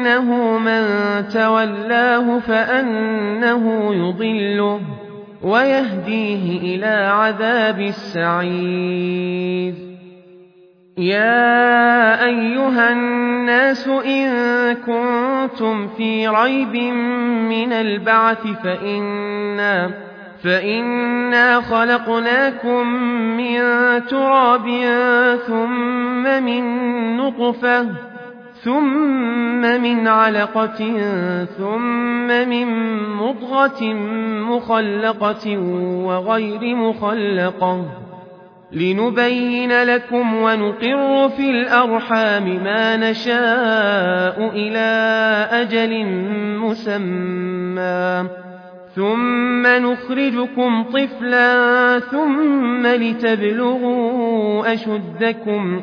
أنه من تولاه فأنه يضله ويهديه إلى عذاب السعير يا أيها الناس إن كنتم في ريب من البعث فإنا فإنا خلقناكم من تراب ثم من نطفة ثم من علقة ثم من مضغة مخلقة وغير مخلقة. لنبين لكم ونقر في الأرحام ما نشاء إلى أجل مسمى. ثم نخرجكم طفلا ثم لتبلغوا أشدكم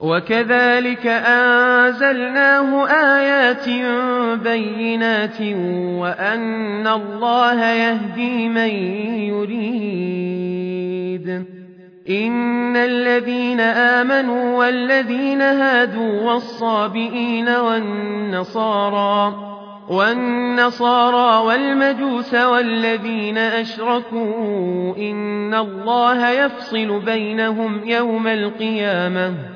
وكذلك أنزلناه آيات بينات وأن الله يهدي من يريد. إن الذين آمنوا والذين هادوا والصابئين والنصارى والنصارى والمجوس والذين أشركوا إن الله يفصل بينهم يوم القيامة.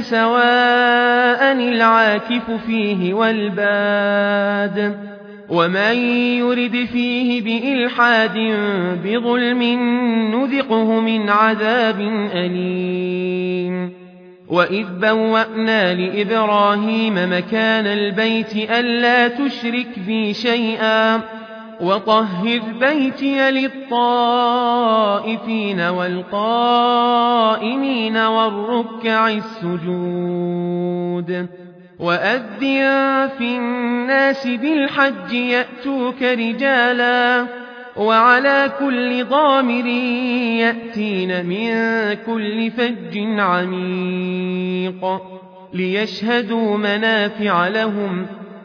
سواء العاكف فيه والباد ومن يرد فيه بإلحاد بظلم نذقه من عذاب أليم. وإذ بوأنا لإبراهيم مكان البيت ألا تشرك بي شيئا وطهر بيتي للطائفين والقائمين والركع السجود وأذن في الناس بالحج يأتوك رجالا وعلى كل ضامر يأتين من كل فج عميق ليشهدوا منافع لهم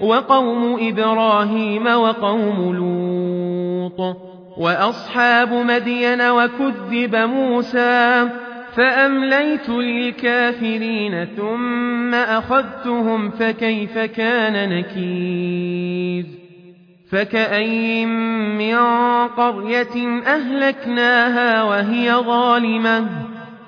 وقوم إبراهيم وقوم لوط وأصحاب مدين وكذب موسى فأمليت للكافرين ثم أخذتهم فكيف كان نكير فكأي من قرية أهلكناها وهي ظالمة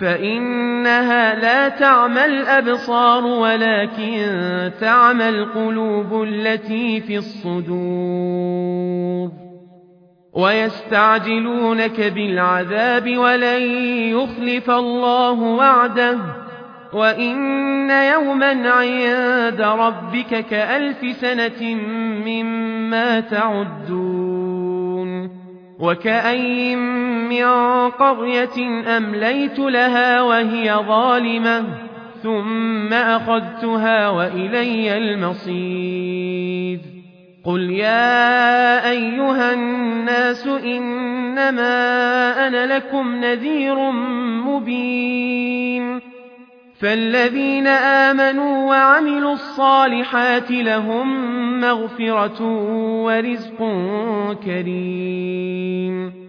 فإنها لا تعمى الأبصار ولكن تعمى القلوب التي في الصدور ويستعجلونك بالعذاب ولن يخلف الله وعده وإن يوما عند ربك كألف سنة مما تعدون وكأي من قرية أمليت لها وهي ظالمة ثم أخذتها وإلي المصير. قل يا أيها الناس إنما أنا لكم نذير مبين. فالذين آمنوا وعملوا الصالحات لهم مغفرة ورزق كريم.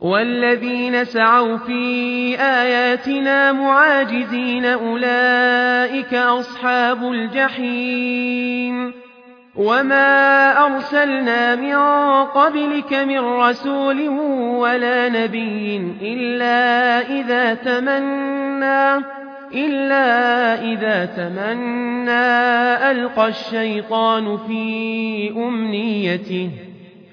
والذين سعوا في آياتنا معاجزين أولئك أصحاب الجحيم. وما أرسلنا من قبلك من رسول ولا نبي إلا إذا تمنى إلا إذا تمنى ألقى الشيطان في أمنيته.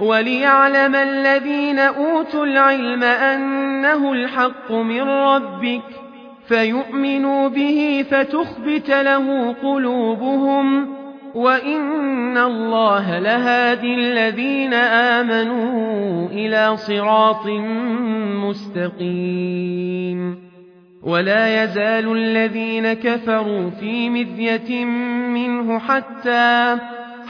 وليعلم الذين أوتوا العلم أنه الحق من ربك فيؤمنوا به فتخبت له قلوبهم وإن الله لهادي الذين آمنوا إلى صراط مستقيم. ولا يزال الذين كفروا في مذية منه حتى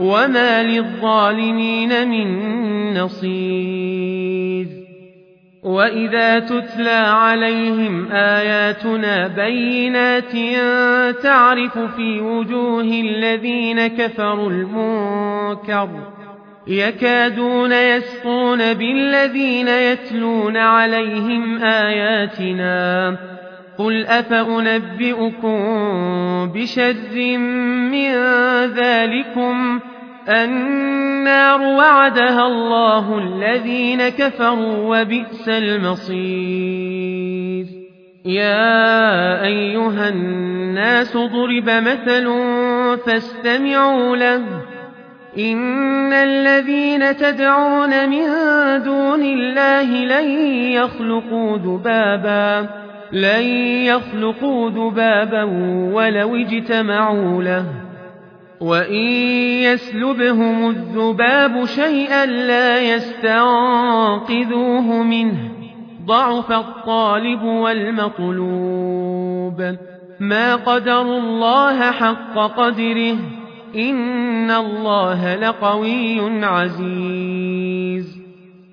وما للظالمين من نصير وإذا تتلى عليهم آياتنا بينات تعرف في وجوه الذين كفروا المنكر يكادون يسقون بالذين يتلون عليهم آياتنا قل أفأنبئكم بشر من ذلكم النار وعدها الله الذين كفروا وبئس المصير يا أيها الناس ضرب مثل فاستمعوا له إن الذين تدعون من دون الله لن يخلقوا ذبابا لن يخلقوا ذبابا ولو اجتمعوا له. وإن يسلبهم الذباب شيئا لا يستنقذوه منه. ضعف الطالب والمطلوب. ما قدر الله حق قدره. إن الله لقوي عزيز.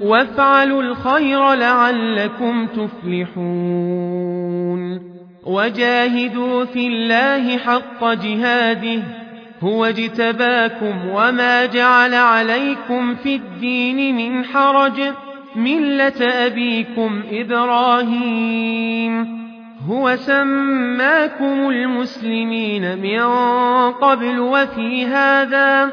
وافعلوا الخير لعلكم تفلحون. وجاهدوا في الله حق جهاده هو اجتباكم وما جعل عليكم في الدين من حرج ملة أبيكم إبراهيم. هو سماكم المسلمين من قبل وفي هذا